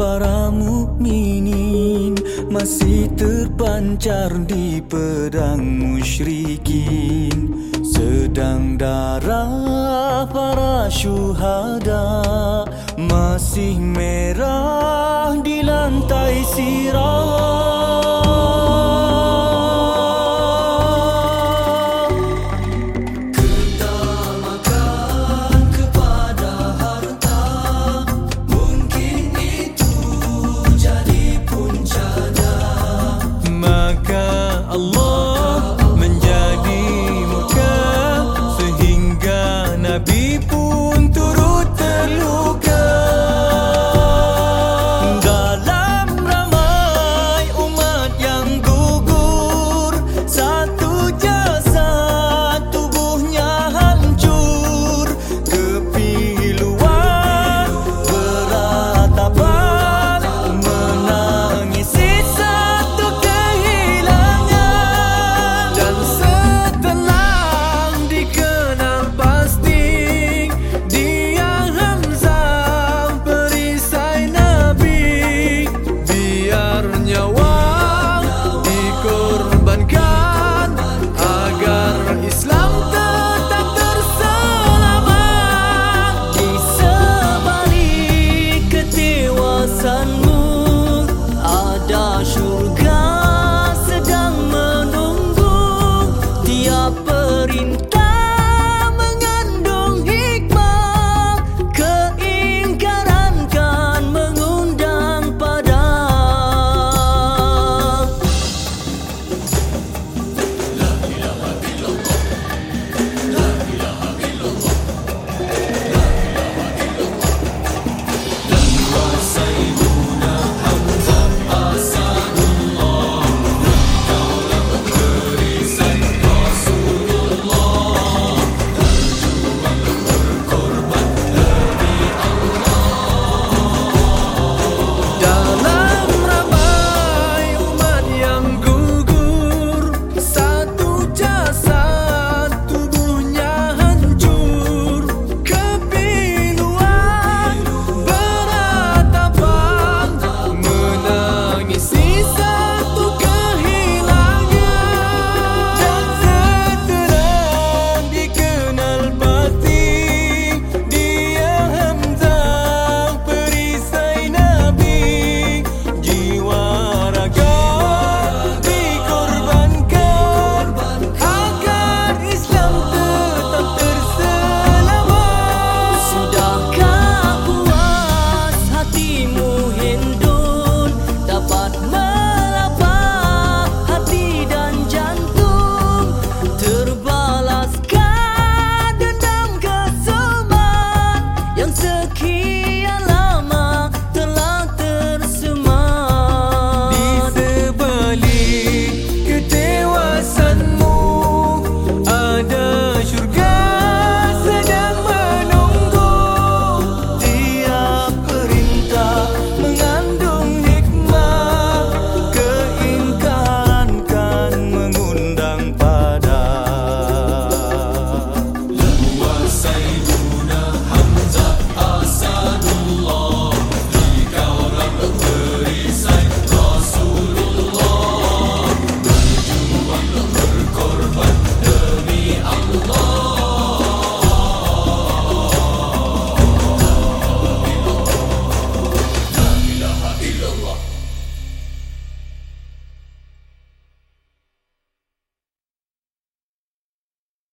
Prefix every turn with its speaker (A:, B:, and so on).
A: Para mukminin masih terpancar di pedang musyrikin. Sedang darah para syuhada. Masih merah di lantai sirah